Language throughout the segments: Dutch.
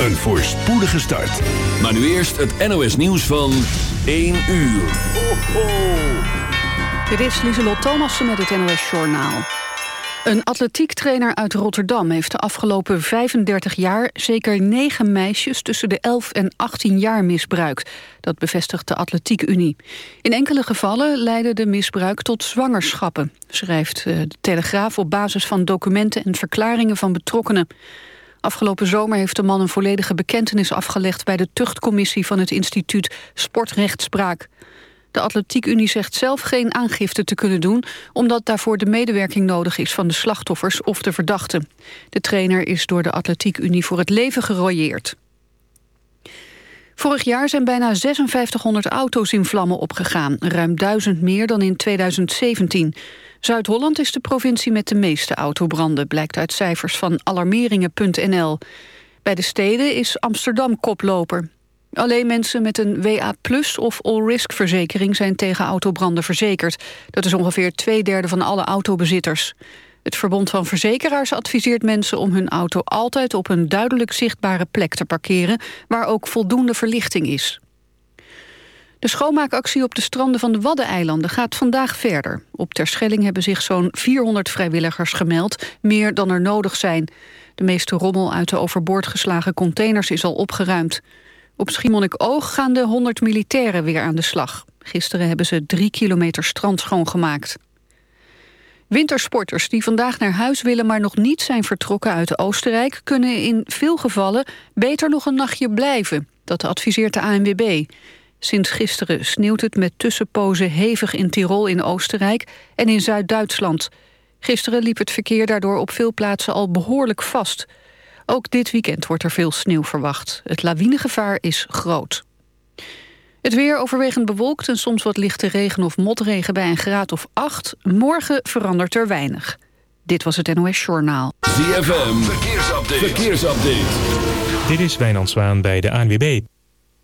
een voorspoedige start. Maar nu eerst het NOS nieuws van 1 uur. Ho, ho. Dit is Lieselot Thomassen met het NOS Journaal. Een atletiektrainer uit Rotterdam heeft de afgelopen 35 jaar... zeker negen meisjes tussen de 11 en 18 jaar misbruikt. Dat bevestigt de Atletiek Unie. In enkele gevallen leidde de misbruik tot zwangerschappen... schrijft eh, de Telegraaf op basis van documenten en verklaringen van betrokkenen. Afgelopen zomer heeft de man een volledige bekentenis afgelegd... bij de tuchtcommissie van het instituut Sportrechtspraak. De Atletiekunie zegt zelf geen aangifte te kunnen doen... omdat daarvoor de medewerking nodig is van de slachtoffers of de verdachten. De trainer is door de Atletiekunie voor het leven gerooieerd. Vorig jaar zijn bijna 5600 auto's in vlammen opgegaan. Ruim duizend meer dan in 2017. Zuid-Holland is de provincie met de meeste autobranden... blijkt uit cijfers van alarmeringen.nl. Bij de steden is Amsterdam koploper. Alleen mensen met een WA Plus of all-risk verzekering zijn tegen autobranden verzekerd. Dat is ongeveer twee derde van alle autobezitters. Het Verbond van Verzekeraars adviseert mensen om hun auto altijd op een duidelijk zichtbare plek te parkeren, waar ook voldoende verlichting is. De schoonmaakactie op de stranden van de Waddeneilanden gaat vandaag verder. Op Terschelling hebben zich zo'n 400 vrijwilligers gemeld, meer dan er nodig zijn. De meeste rommel uit de overboord geslagen containers is al opgeruimd. Op Schiermonnikoog gaan de 100 militairen weer aan de slag. Gisteren hebben ze drie kilometer strand schoongemaakt. Wintersporters die vandaag naar huis willen... maar nog niet zijn vertrokken uit Oostenrijk... kunnen in veel gevallen beter nog een nachtje blijven. Dat adviseert de ANWB. Sinds gisteren sneeuwt het met tussenpozen hevig in Tirol in Oostenrijk... en in Zuid-Duitsland. Gisteren liep het verkeer daardoor op veel plaatsen al behoorlijk vast... Ook dit weekend wordt er veel sneeuw verwacht. Het lawinegevaar is groot. Het weer overwegend bewolkt en soms wat lichte regen of motregen bij een graad of 8. Morgen verandert er weinig. Dit was het NOS Journaal. ZFM, verkeersupdate. verkeersupdate. Dit is Wijnand Zwaan bij de ANWB.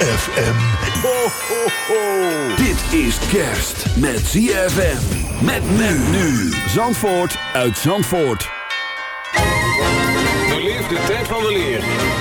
ZFM. Ho, ho, ho. Dit is kerst met ZFM. Met men nu. Zandvoort uit Zandvoort. Beleef de tijd van de leer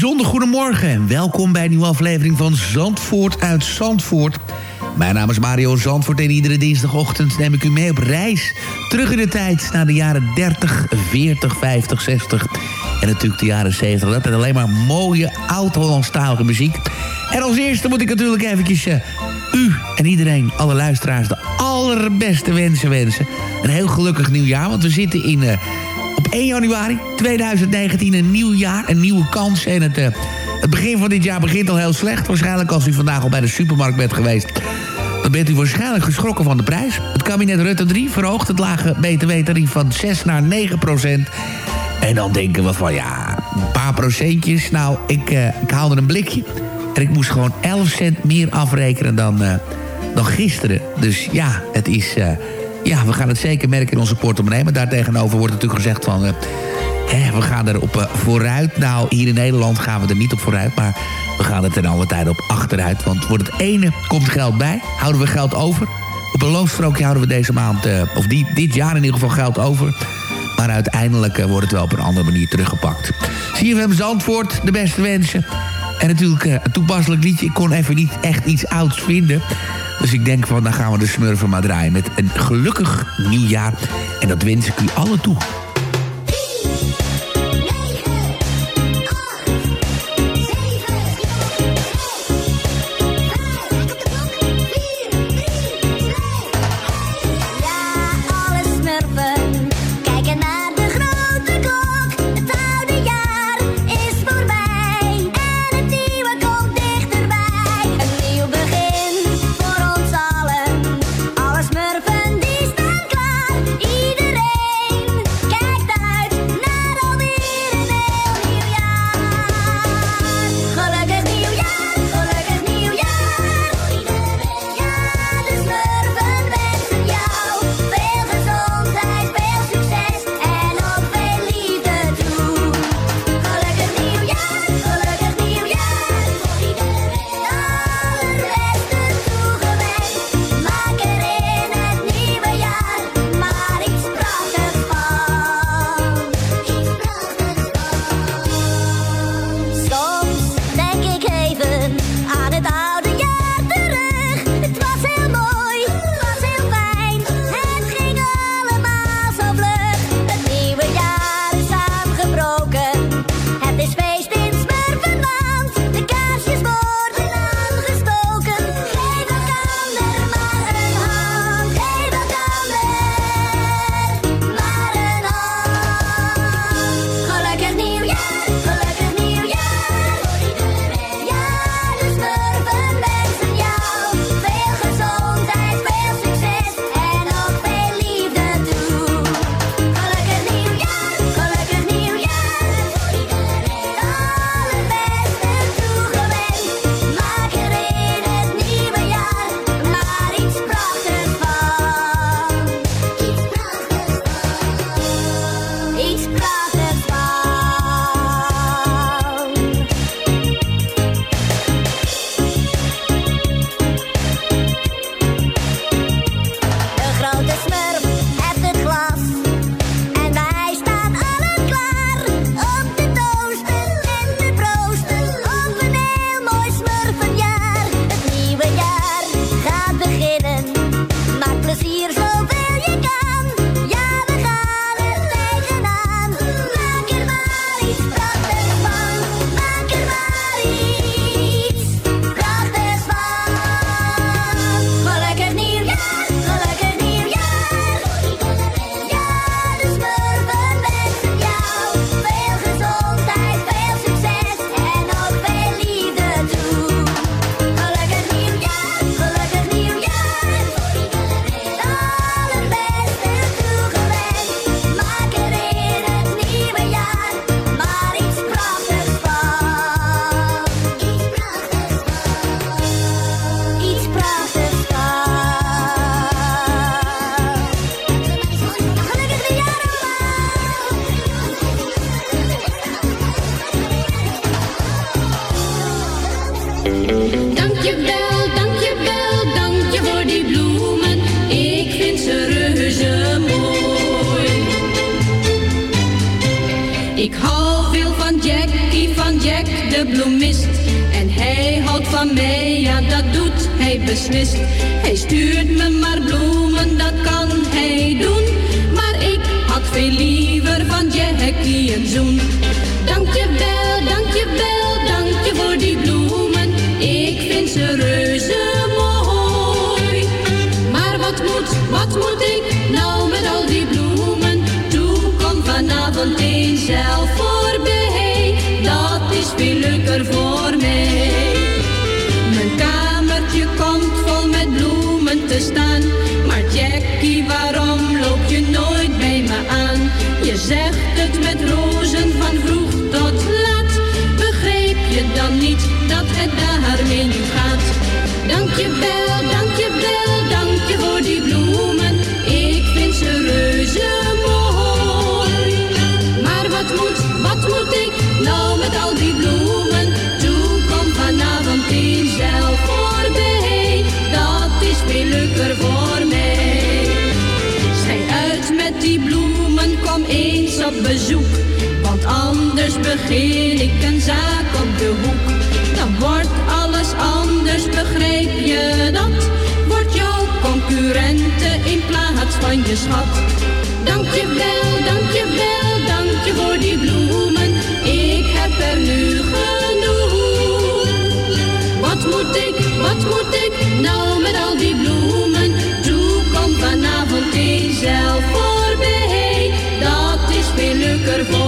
bijzonder goedemorgen en welkom bij een nieuwe aflevering van Zandvoort uit Zandvoort. Mijn naam is Mario Zandvoort en iedere dinsdagochtend neem ik u mee op reis. Terug in de tijd naar de jaren 30, 40, 50, 60 en natuurlijk de jaren 70. Dat is alleen maar mooie oud-Hollandstalige muziek. En als eerste moet ik natuurlijk eventjes eh, u en iedereen, alle luisteraars, de allerbeste wensen wensen. Een heel gelukkig nieuwjaar, want we zitten in... eh, 1 januari 2019 een nieuw jaar, een nieuwe kans. En het, eh, het begin van dit jaar begint al heel slecht. Waarschijnlijk als u vandaag al bij de supermarkt bent geweest... dan bent u waarschijnlijk geschrokken van de prijs. Het kabinet Rutte 3 verhoogt het lage btw-tarief van 6 naar 9 procent. En dan denken we van ja, een paar procentjes. Nou, ik, uh, ik haalde een blikje. En ik moest gewoon 11 cent meer afrekenen dan, eh, dan gisteren. Dus ja, het is ja, we gaan het zeker merken in onze portemonnee. Maar daartegenover wordt natuurlijk gezegd van... Eh, hè, we gaan er op eh, vooruit. Nou, hier in Nederland gaan we er niet op vooruit. Maar we gaan er ten alle tijd op achteruit. Want voor het ene komt geld bij. Houden we geld over. Op een loonstrookje houden we deze maand... Eh, of dit jaar in ieder geval geld over. Maar uiteindelijk wordt het wel op een andere manier teruggepakt. CFM Zandvoort, de beste wensen. En natuurlijk een toepasselijk liedje. Ik kon even niet echt iets ouds vinden... Dus ik denk van, dan gaan we de smurfen maar draaien met een gelukkig nieuwjaar. En dat wens ik u allen toe. Leuker voor mij. Uit met die bloemen, kom eens op bezoek. Want anders begin ik een zaak op de hoek. Dan wordt alles anders, begrijp je dat? Wordt jouw concurrente in plaats van je schat. Dankjewel, dankjewel, dank je voor die bloemen. Ik heb er nu genoeg. Wat moet ik, wat moet ik nou met al die bloemen? Toe kom vanavond eens zelf voorbij. Dat is veel leuker voor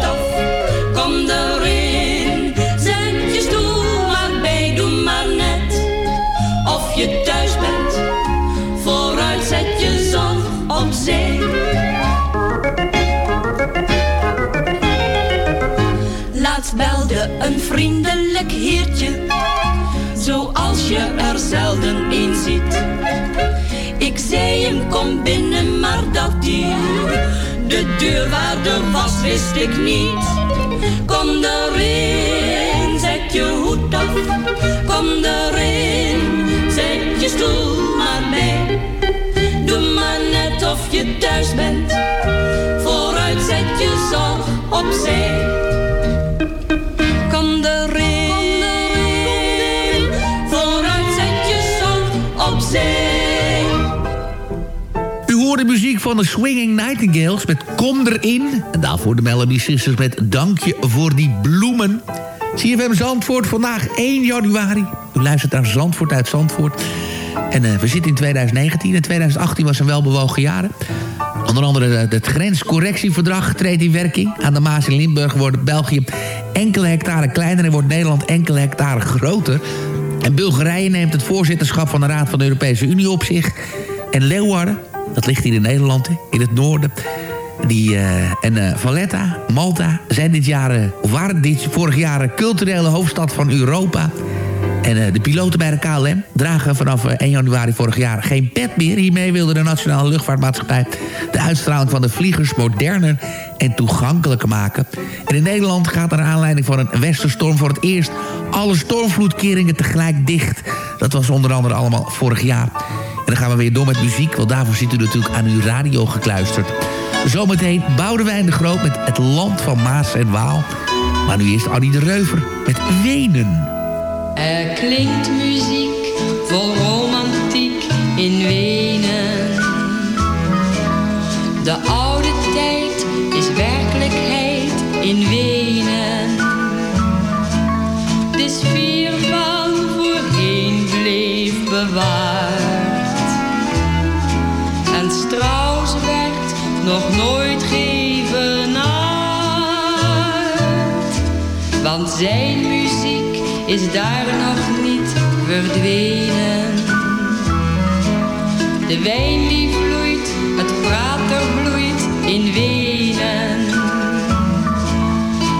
Een vriendelijk heertje, zoals je er zelden een ziet. Ik zei hem kom binnen, maar dat hij de deurwaarder was, wist ik niet. Kom erin, zet je hoed af. Kom erin, zet je stoel maar bij. Doe maar net of je thuis bent. Vooruit zet je zorg opzij. U hoorde muziek van de Swinging Nightingales met Kom erin. En daarvoor de Melody Sisters met Dankje voor die bloemen. CFM Zandvoort, vandaag 1 januari. U luistert naar Zandvoort uit Zandvoort. En eh, we zitten in 2019 en 2018 was een welbewogen jaar. Onder andere eh, het grenscorrectieverdrag treedt in werking. Aan de Maas in Limburg wordt België enkele hectare kleiner... en wordt Nederland enkele hectare groter. En Bulgarije neemt het voorzitterschap van de Raad van de Europese Unie op zich. En Leeuwarden, dat ligt hier in Nederland, in het noorden... Die, eh, en eh, Valletta, Malta zijn dit jaar, waren dit vorig jaar culturele hoofdstad van Europa. En eh, de piloten bij de KLM dragen vanaf eh, 1 januari vorig jaar geen pet meer. Hiermee wilde de Nationale Luchtvaartmaatschappij de uitstraling van de vliegers moderner en toegankelijker maken. En in Nederland gaat naar aanleiding van een westerstorm voor het eerst alle stormvloedkeringen tegelijk dicht. Dat was onder andere allemaal vorig jaar. Dan gaan we weer door met muziek, want daarvoor zit u natuurlijk aan uw radio gekluisterd. Zometeen Boudewijn de Groot met Het Land van Maas en Waal. Maar nu eerst Annie de Reuver met Wenen. Er klinkt muziek vol romantiek in Wenen. De Zijn muziek is daar nog niet verdwenen. De wijn die vloeit, het prater bloeit in Wenen.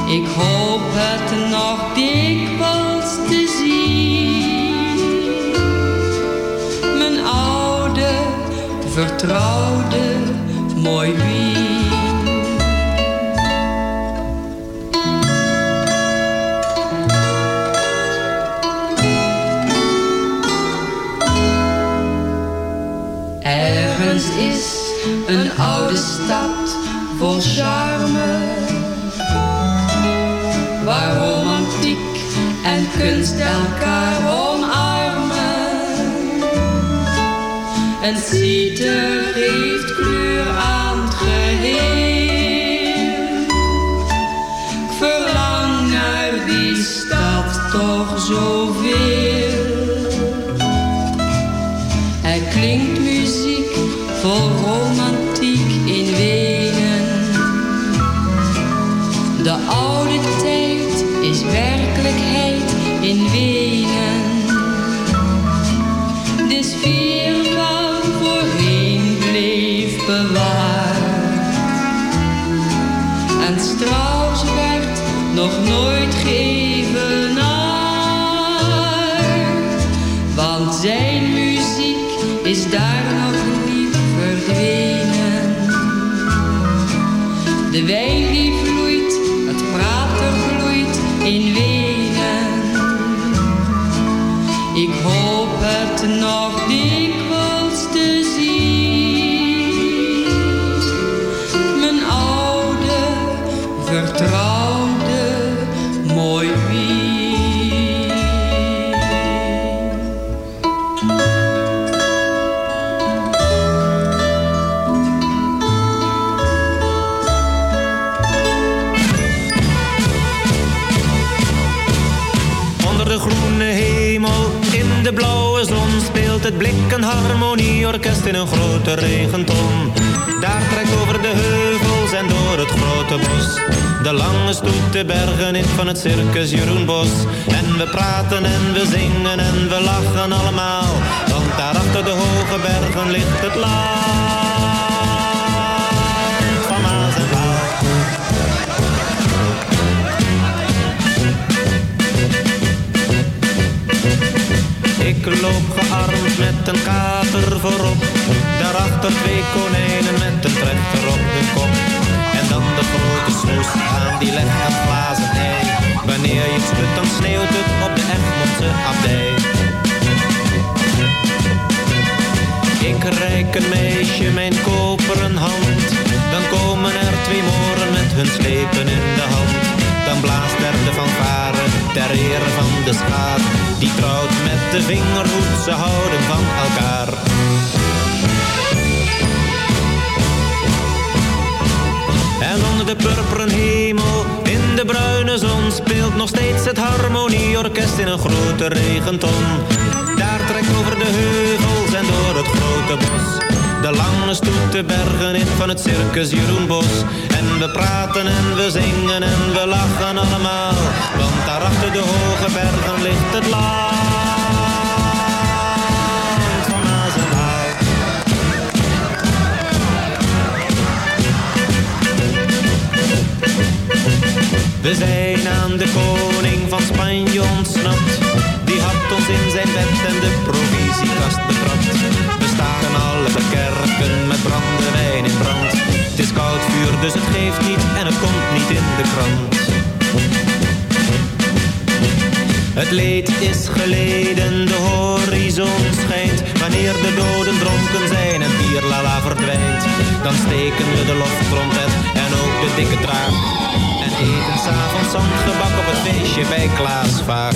Ik hoop het nog dikwijls te zien. Mijn oude, vertrouwde, mooi Wien. Een oude stad vol charme. Waar romantiek en kunst elkaar omarmen. en citer geeft kleur aan het geheel. Ik verlang naar die stad toch zo. Nog nooit geëvenaard. Want zijn muziek is daar nog niet verdwenen. De in een grote regenton. Daar trekt over de heuvels en door het grote bos. De lange stoet de bergen in van het circus Jeroen Bos. En we praten en we zingen en we lachen allemaal. Want daar achter de hoge bergen ligt het land Ik loop gearmd met een kater voorop. Daarachter twee konijnen met een trechter op hun kop. En dan de grote snoes aan die legt een ei. Wanneer je schudt, dan sneeuwt het op de Egmondse abdij. Ik reik een meisje mijn koperen hand. Dan komen er twee moren met hun slepen in de hand. Dan blaast er de fanfare ter ere van de schaar. Die trouwt met de vingerhoed, ze houden van elkaar. En onder de purperen hemel, in de bruine zon, speelt nog steeds het harmonieorkest in een grote regenton. Daar trekt over de heuvels en door het grote bos. De lange stoet de bergen in van het circus Jeroen Bos. En we praten en we zingen en we lachen allemaal. Want daar achter de hoge bergen ligt het land van. We zijn aan de koning van Spanje ontsnapt. In zijn bed en de provisiekast betrapt. We staren alle kerken met brandewijn in brand. Het is koud vuur, dus het geeft niet en het komt niet in de krant. Het leed is geleden, de horizon schijnt. Wanneer de doden dronken zijn en bierlala verdwijnt. Dan steken we de loftrompet en ook de dikke draak. En eten s'avonds zandgebak op het feestje bij Klaas vaak.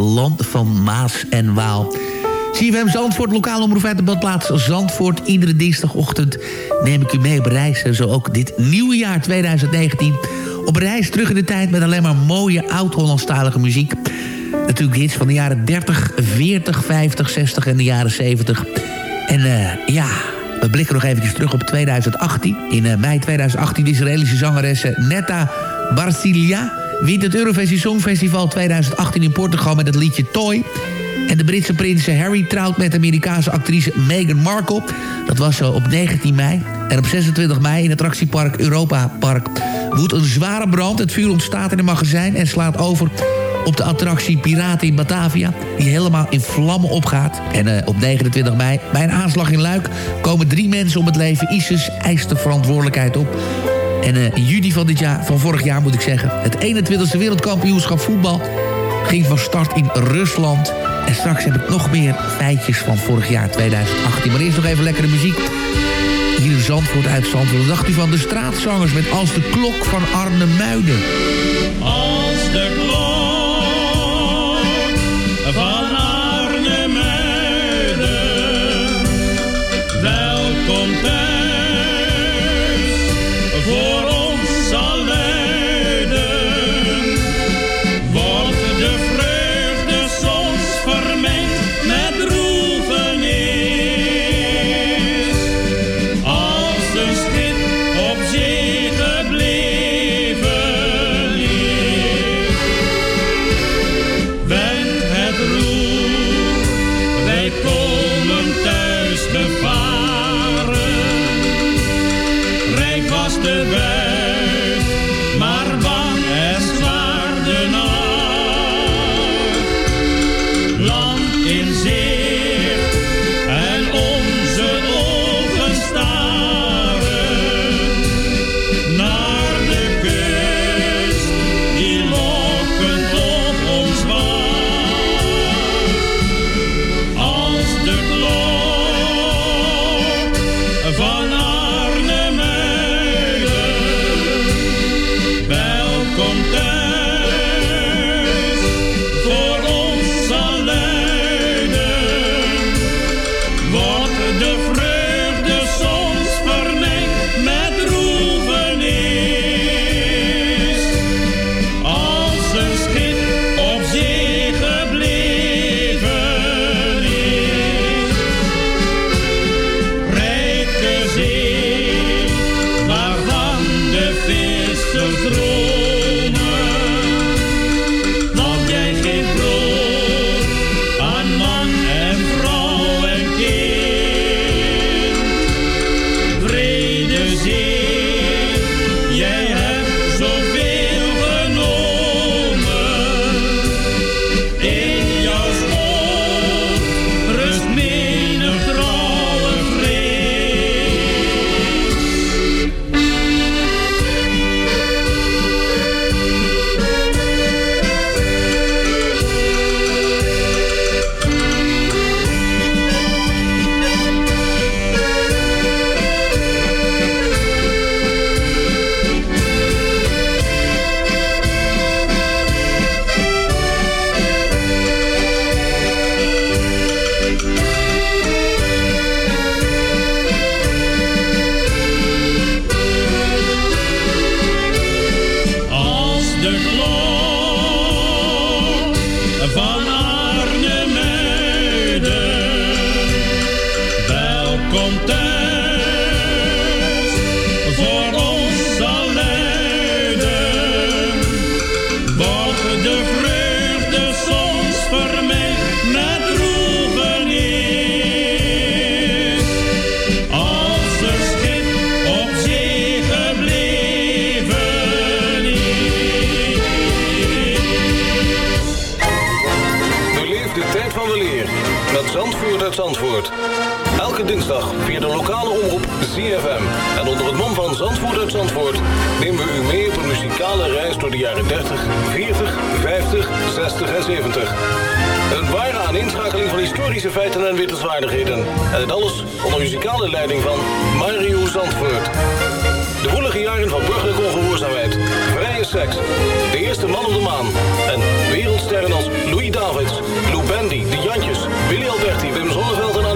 land van Maas en Waal. CFM Zandvoort, lokaal omroep uit de badplaats Zandvoort. Iedere dinsdagochtend neem ik u mee op reis. En zo ook dit nieuwe jaar 2019. Op reis terug in de tijd met alleen maar mooie oud-Hollandstalige muziek. Natuurlijk hits van de jaren 30, 40, 50, 60 en de jaren 70. En eh, ja, we blikken nog even terug op 2018. In eh, mei 2018 de Israëlische zangeres eh, Netta Barcilia... wint het Eurovisie Songfestival 2018 in Portugal met het liedje Toy... En de Britse prins Harry trouwt met Amerikaanse actrice Meghan Markle. Dat was zo op 19 mei. En op 26 mei in het attractiepark Europa Park woedt een zware brand. Het vuur ontstaat in een magazijn en slaat over op de attractie Piraten in Batavia... die helemaal in vlammen opgaat. En eh, op 29 mei, bij een aanslag in Luik... komen drie mensen om het leven. ISIS eist de verantwoordelijkheid op. En eh, in juli van, dit jaar, van vorig jaar moet ik zeggen... het 21e wereldkampioenschap voetbal ging van start in Rusland... En straks heb ik nog meer feitjes van vorig jaar 2018. Maar eerst nog even lekkere muziek. Hier in Zandvoort uit Zandvoort. Wat dacht u van de straatzangers met Als de Klok van Arne Muiden? Muzikale reis door de jaren 30, 40, 50, 60 en 70. Een ware aaninschakeling van historische feiten en wittelswaardigheden. En het alles onder muzikale leiding van Mario Zandvoort. De woelige jaren van burgerlijke ongehoorzaamheid, vrije seks, de eerste man op de maan... en wereldsterren als Louis Davids, Lou Bendy, De Jantjes, Willy Alberti, Wim Zonneveld en.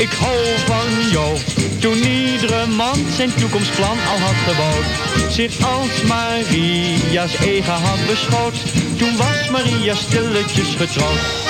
ik hou van jou. Toen iedere man zijn toekomstplan al had gebouwd. Zich als Maria's eigen had beschouwd. Toen was Maria stilletjes getrouwd.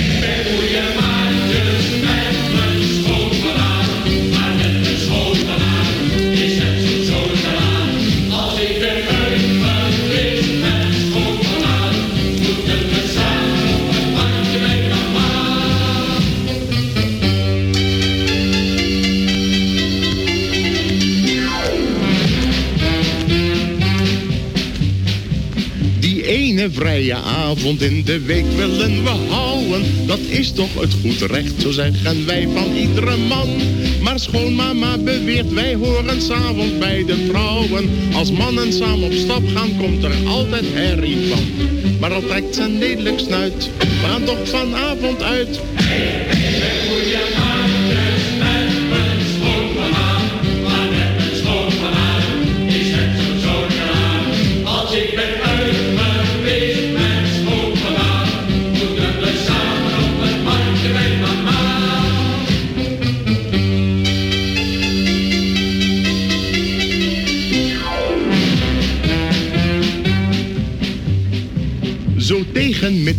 Een vrije avond in de week willen we houden. Dat is toch het goed recht, zo zeggen wij van iedere man. Maar schoonmama beweert, wij horen s'avonds bij de vrouwen. Als mannen samen op stap gaan, komt er altijd herrie van. Maar al trekt zijn lelijk snuit, we gaan toch vanavond uit.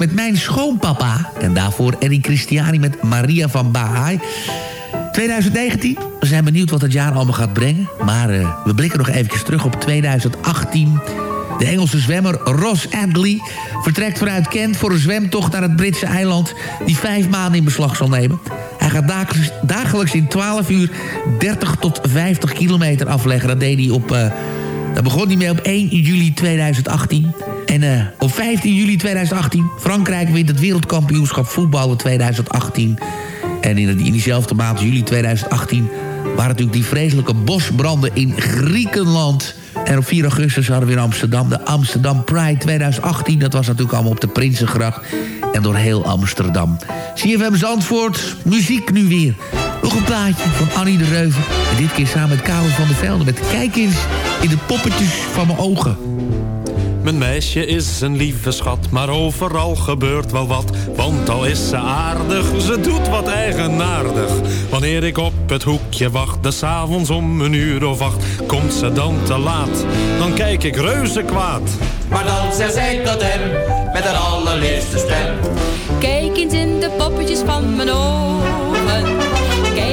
met Mijn Schoonpapa. En daarvoor Eddie Christiani met Maria van Baha'i. 2019. We zijn benieuwd wat het jaar allemaal gaat brengen. Maar eh, we blikken nog eventjes terug op 2018. De Engelse zwemmer Ross Adley vertrekt vanuit Kent... voor een zwemtocht naar het Britse eiland... die vijf maanden in beslag zal nemen. Hij gaat dagelijks, dagelijks in 12 uur 30 tot 50 kilometer afleggen. Dat deed hij op... eh, dat begon hij mee op 1 juli 2018. En eh, op 15 juli 2018, Frankrijk wint het wereldkampioenschap voetballen 2018. En in, in diezelfde maand, juli 2018, waren natuurlijk die vreselijke bosbranden in Griekenland. En op 4 augustus hadden we in Amsterdam de Amsterdam Pride 2018. Dat was natuurlijk allemaal op de Prinsengracht en door heel Amsterdam. CFM Zandvoort, muziek nu weer. Nog een plaatje van Annie de Reuven. En dit keer samen met Karel van der Velde. Met Kijk eens in de poppetjes van mijn ogen. Mijn meisje is een lieve schat, maar overal gebeurt wel wat. Want al is ze aardig, ze doet wat eigenaardig. Wanneer ik op het hoekje wacht, de avonds om een uur of acht... komt ze dan te laat, dan kijk ik reuze kwaad. Maar dan zegt zij tot hem, met haar allerliefste stem. Kijk eens in de poppetjes van mijn ogen.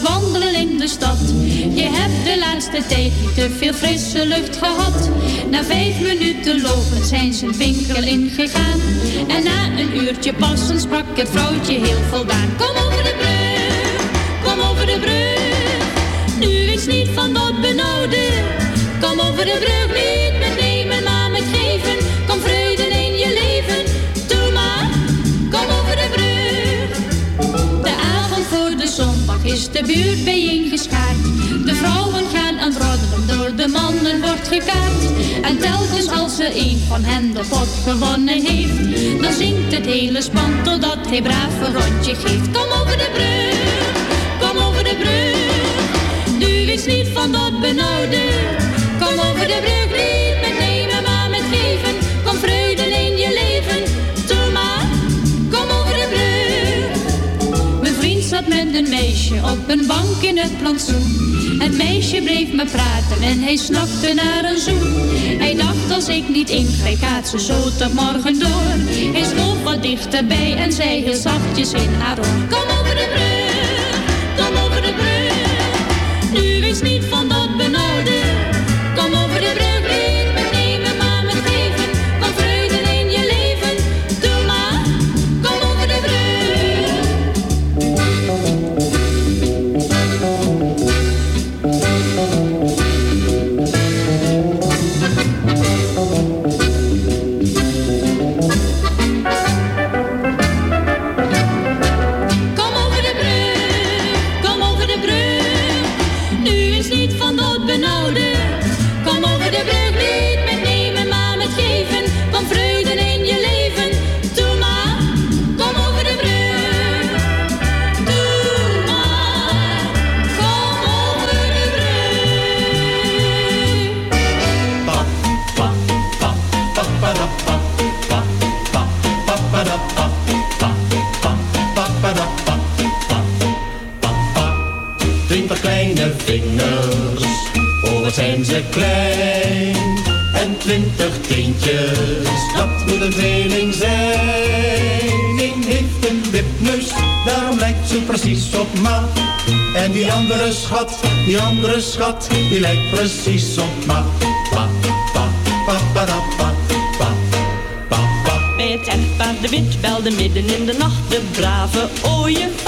Wandelen in de stad. Je hebt de laatste tijd te veel frisse lucht gehad. Na vijf minuten lopen zijn ze een winkel ingegaan. En na een uurtje passen sprak het vrouwtje heel voldaan. Kom over de buurt bijeengeschaard. De vrouwen gaan aan het roddelen, door de mannen wordt gekaart. En telkens als er een van hen de pot gewonnen heeft, dan zingt het hele span totdat hij braaf een rondje geeft. Kom over de brug, kom over de brug. Nu is niet van dat benauwde. Kom over de brug, op een bank in het plantsoen. Het meisje bleef me praten en hij snakte naar een zoen. Hij dacht als ik niet ingreep gaat ze zo tot morgen door. Hij schoof wat dichterbij en zei heel zachtjes in haar oor. Kom over de brug, ze klein. En twintig teentjes, dat moet een tweeling zijn. Eén heeft een wipneus, daarom lijkt ze precies op ma. En die andere schat, die andere schat, die lijkt precies op ma. Pa, pa, pa, pa, da, pa, pa, pa, pa. Bij het echtpaar de wit belde midden in de nacht de brave ooievaar.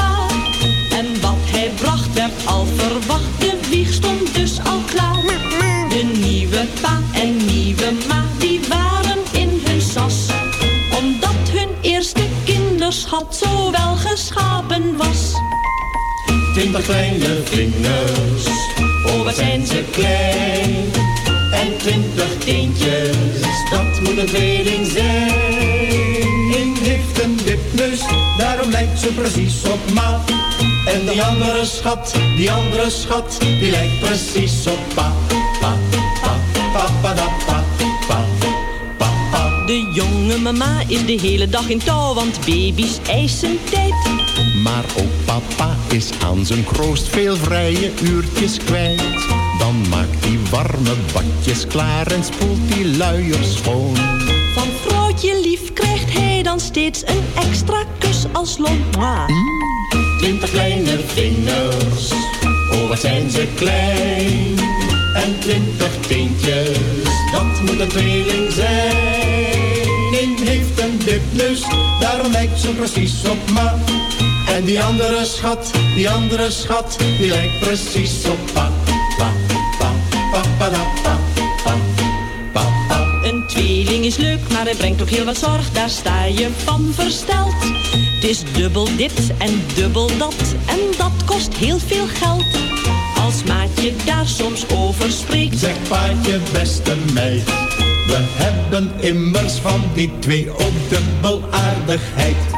Twintig kleine vingers, oh wat zijn ze klein. En twintig teentjes, dat moet een tweeling zijn. Eén heeft een wipneus, daarom lijkt ze precies op ma. En die andere schat, die andere schat, die lijkt precies op pa. Pa, pa, pa, pa, da, pa, pa. De jonge mama is de hele dag in touw, want baby's eisen tijd. Maar ook papa is aan zijn kroost veel vrije uurtjes kwijt. Dan maakt hij warme badjes klaar en spoelt die luiers schoon. Van vrouwtje lief krijgt hij dan steeds een extra kus als loon. Twintig kleine vingers, oh wat zijn ze klein. En twintig teentjes, dat moet een tweeling zijn. Eén heeft een wipneus, daarom lijkt ze precies op ma. En die andere schat, die andere schat, die lijkt precies op pa. Pa, pa, pa, pa, da, pa, pa, pa, pa. Een tweeling is leuk, maar het brengt ook heel wat zorg. Daar sta je van versteld. Het is dubbel dit en dubbel dat. En dat kost heel veel geld. als maatje daar soms over spreekt. Zeg paatje, beste meid, we hebben immers van die twee ook dubbelaardigheid.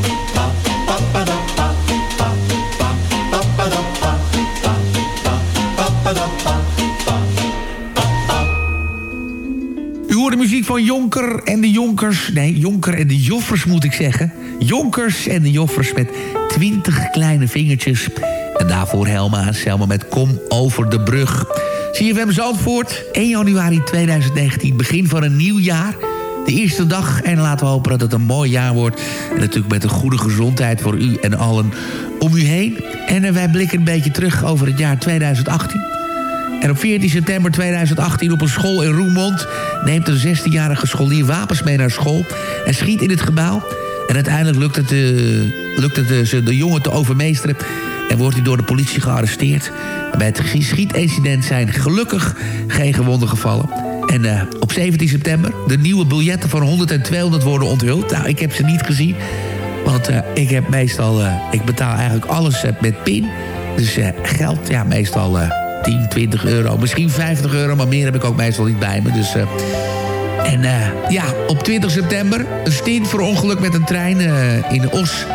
Van Jonker en de Jonkers. Nee, Jonker en de Joffers moet ik zeggen. Jonkers en de Joffers met twintig kleine vingertjes. En daarvoor Helma Selma met Kom over de brug. CFM Zandvoort, 1 januari 2019, begin van een nieuw jaar. De eerste dag en laten we hopen dat het een mooi jaar wordt. En natuurlijk met een goede gezondheid voor u en allen om u heen. En eh, wij blikken een beetje terug over het jaar 2018. En op 14 september 2018 op een school in Roermond... neemt een 16-jarige scholier wapens mee naar school... en schiet in het gebouw. En uiteindelijk lukt het, eh, lukt het eh, de jongen te overmeesteren... en wordt hij door de politie gearresteerd. Bij het schietincident zijn gelukkig geen gewonden gevallen. En eh, op 17 september de nieuwe biljetten van 100 en 200 worden onthuld. Nou, ik heb ze niet gezien... Want ik heb meestal, ik betaal eigenlijk alles met pin. Dus geld, ja, meestal 10, 20 euro, misschien 50 euro, maar meer heb ik ook meestal niet bij me. Dus, eh, en eh, ja, op 20 september, een stint voor ongeluk met een trein eh, in Os.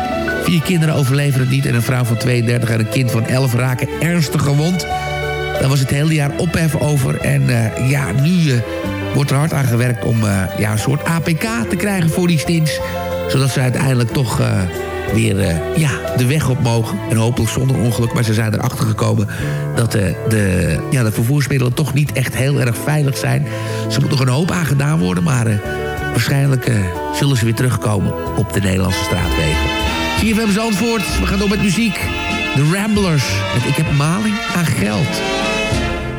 Vier kinderen overleven het niet en een vrouw van 32 en een kind van 11 raken ernstig gewond. Daar was het hele jaar ophef over. En ja, nu wordt er hard aan gewerkt om ja, een soort APK te krijgen voor die stints. Zodat ze uiteindelijk toch weer eh, ja, de weg op mogen. En hopelijk zonder ongeluk. Maar ze zijn erachter gekomen dat eh, de, ja, de vervoersmiddelen toch niet echt heel erg veilig zijn. Ze moet nog een hoop aan gedaan worden. Maar eh, waarschijnlijk zullen ze weer terugkomen op de Nederlandse straatwegen. CFM Zandvoort, we gaan door met muziek. De Ramblers. Ik heb maling aan geld.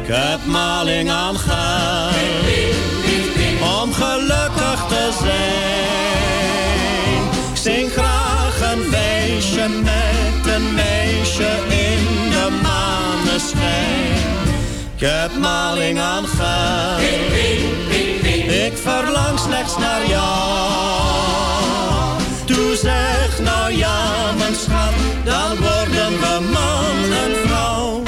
Ik heb maling aan geld om gelukkig te zijn. Zing graag een feestje met een meisje in de maneschijn. Ik heb maling aan geld, ik verlang slechts naar jou. Toe zeg nou ja, mijn schat, dan worden we man en vrouw.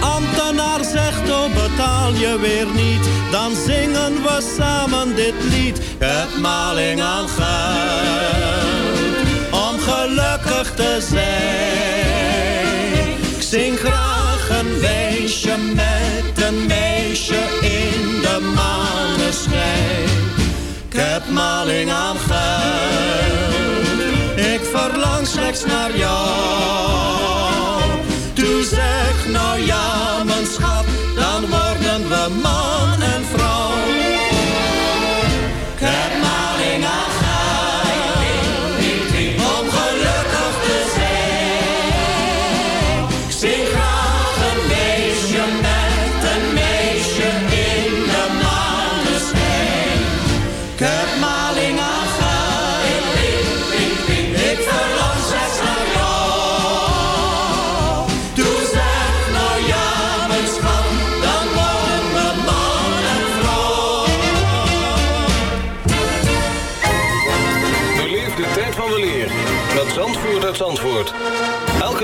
Zegt, oh betaal je weer niet. Dan zingen we samen dit lied. Heb maling aan geld, om gelukkig te zijn. Ik zing graag een weesje met een meisje in de maneschijn. Ik heb maling aan geld. Ik verlang slechts naar jou. Zeg nou ja, mijn schat, dan worden we man en vrouw.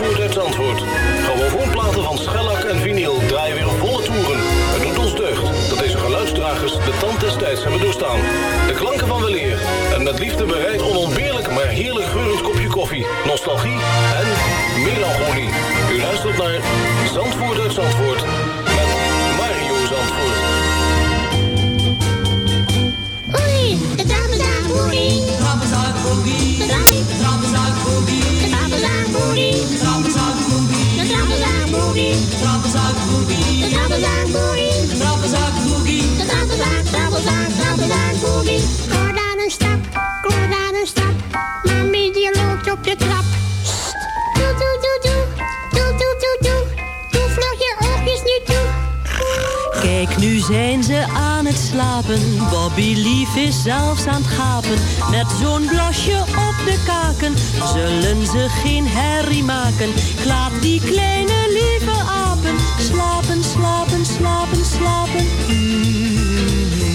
Zandvoort uit Zandvoort. Grammofoonplaten van schellak en vinyl draaien weer volle toeren. Het doet ons deugd dat deze geluidsdragers de tand des tijds hebben doorstaan. De klanken van weleer en met liefde bereid onontbeerlijk maar heerlijk geurend kopje koffie, nostalgie en melancholie. U luistert naar Zandvoort uit Zandvoort met Mario Zandvoort. Oei, de trappenzaak boogie. De boogie. De boogie. De trappenzaak boogie. De trappenzaak boogie. De trappenzaak boogie. De trappenzaak boogie. De. De trappenzaak boogie. Hoor daar een stap, hoor daar een stap. Mami die loopt op de trap. Doe, doe, doe, doe. Doe, doe, doe, doe. Doe vlug je oogjes nu toe. Kijk, nu zijn ze aan slapen. Bobby Lief is zelfs aan het gapen. Met zo'n blasje op de kaken zullen ze geen herrie maken. Ik laat die kleine lieve apen slapen, slapen, slapen, slapen.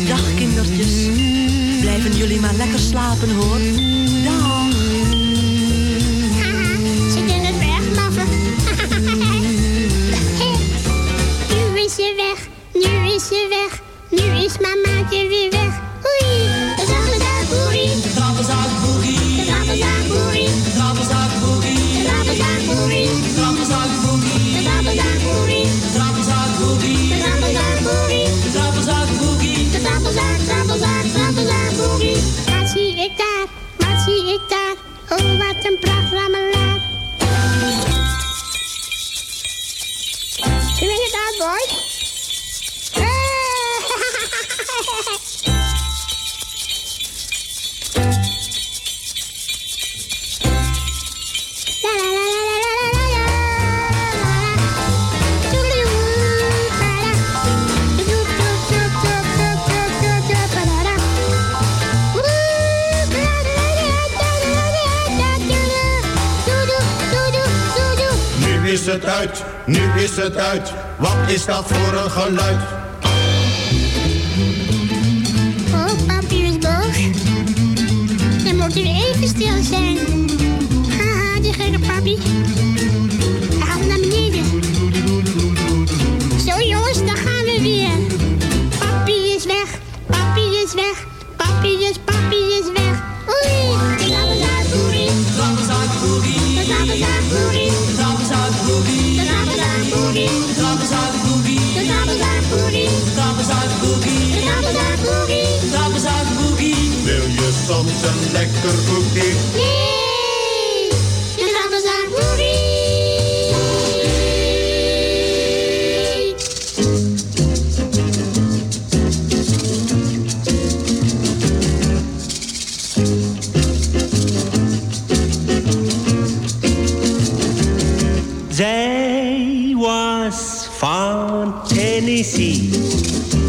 Dag kindertjes, blijven jullie maar lekker slapen hoor. Uit, nu is het uit. Wat is dat voor een geluid? Oh, papi is boos. Dan moet even stil zijn. Haha, die gekke papi. Hij naar beneden. Zo jongens, daar gaan we weer. Een lekker koekje? Nee, de trappenzaak boerie. Zij was van Tennessee.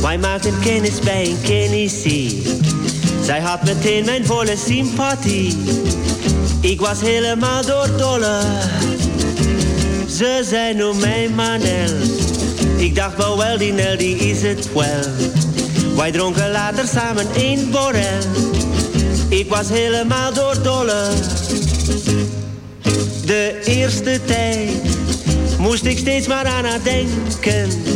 Wij maakten kennis bij een Tennessee. Zij had meteen mijn volle sympathie. Ik was helemaal doordolle. Ze zei noem mij Manel. Ik dacht wel wel, die Nel die is het wel. Wij dronken later samen één borrel. Ik was helemaal doordolle. De eerste tijd moest ik steeds maar aan haar denken.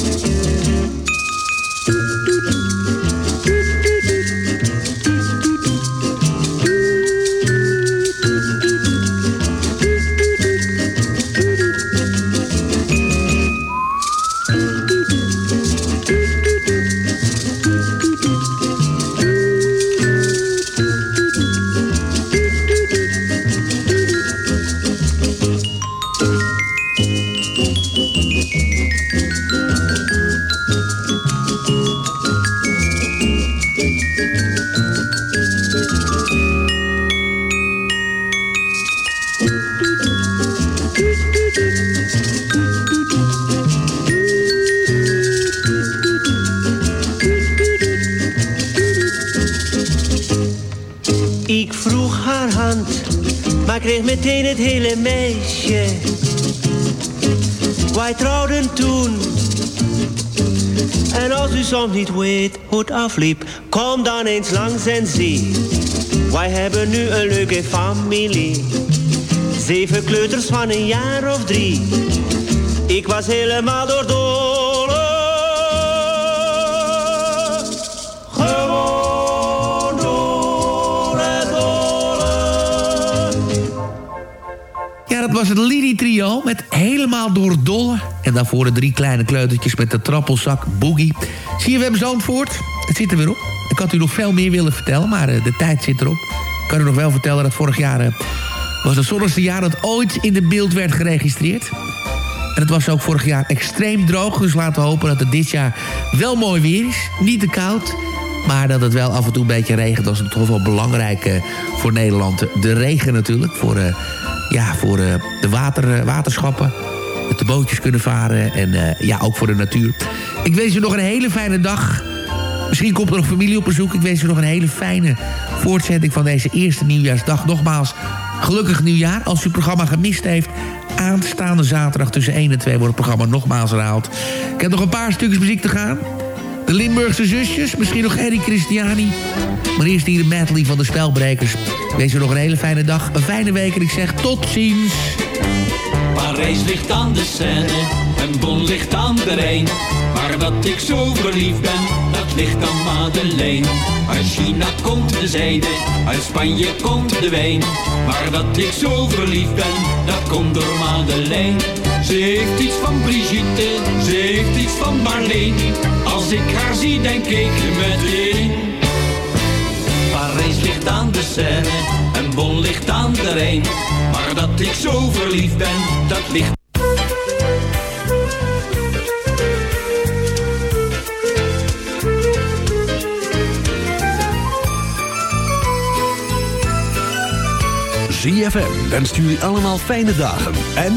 Niet weet hoe het afliep, kom dan eens langs en zie. Wij hebben nu een leuke familie. Zeven kleuters van een jaar of drie. Ik was helemaal doordolle. Was het Lily Trio met Helemaal door Dolle. En daarvoor de drie kleine kleutertjes met de trappelzak Boogie. Zie je, we hebben Zandvoort. Het zit er weer op. Ik had u nog veel meer willen vertellen, maar eh, de tijd zit erop. Ik kan u nog wel vertellen dat vorig jaar... eh, was het zonnigste jaar dat ooit in de beeld werd geregistreerd. En het was ook vorig jaar extreem droog. Dus laten we hopen dat het dit jaar wel mooi weer is. Niet te koud. Maar dat het wel af en toe een beetje regent. Dat is toch wel belangrijk eh, voor Nederland. De regen natuurlijk. Voor, ja, voor eh, de water, eh, waterschappen. Dat de bootjes kunnen varen. En eh, ja, ook voor de natuur. Ik wens u nog een hele fijne dag. Misschien komt er nog familie op bezoek. Ik wens u nog een hele fijne voortzetting van deze eerste nieuwjaarsdag. Nogmaals, gelukkig nieuwjaar. Als u het programma gemist heeft, aanstaande zaterdag tussen 1 en 2 wordt het programma nogmaals herhaald. Ik heb nog een paar stukjes muziek te gaan. De Limburgse zusjes, misschien nog Eddie Christiani. Maar eerst hier de medley van de Spelbrekers. Wens u nog een hele fijne dag, een fijne week en ik zeg tot ziens. Parijs ligt aan de Seine, en Bon ligt aan de Rijn. Maar dat ik zo verliefd ben, dat ligt aan Madeleine. Uit China komt de zijde, uit Spanje komt de wijn. Maar dat ik zo verliefd ben, dat komt door Madeleine. Ze heeft iets van Brigitte, ze heeft iets van Marleen. Als ik haar zie, denk ik meteen. Parijs ligt aan de Seine, en Bon ligt aan de Rijn. Maar dat ik zo verliefd ben, dat ligt... ZFM wenst jullie allemaal fijne dagen en...